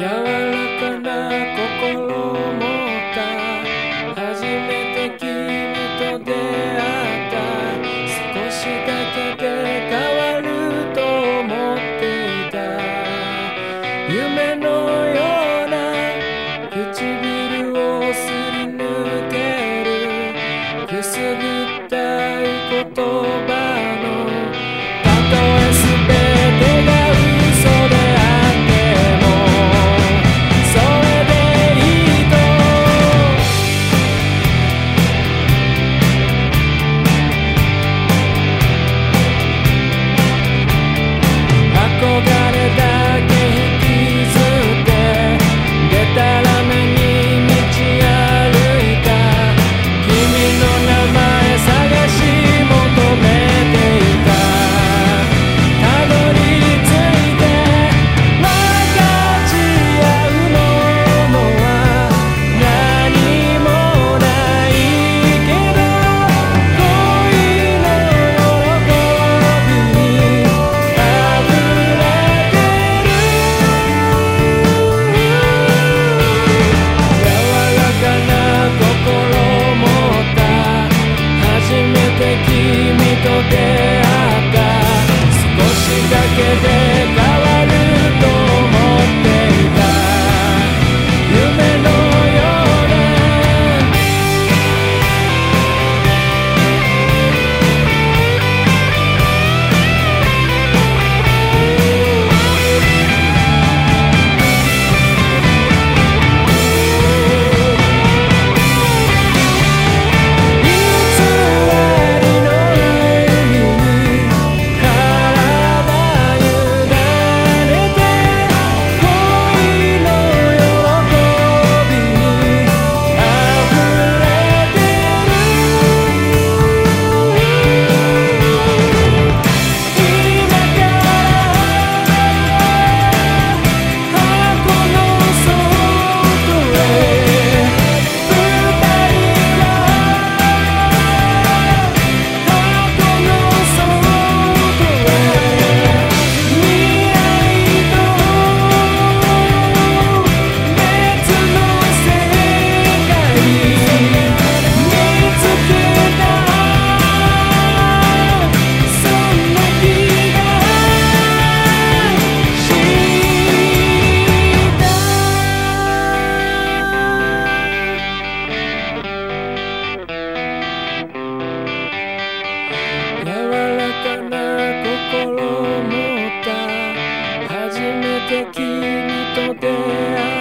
柔らかな心を持った初めて君と出会った少しだけで変わると思っていた。夢のような唇をすり抜ける。くすぐったいことめて君と出会う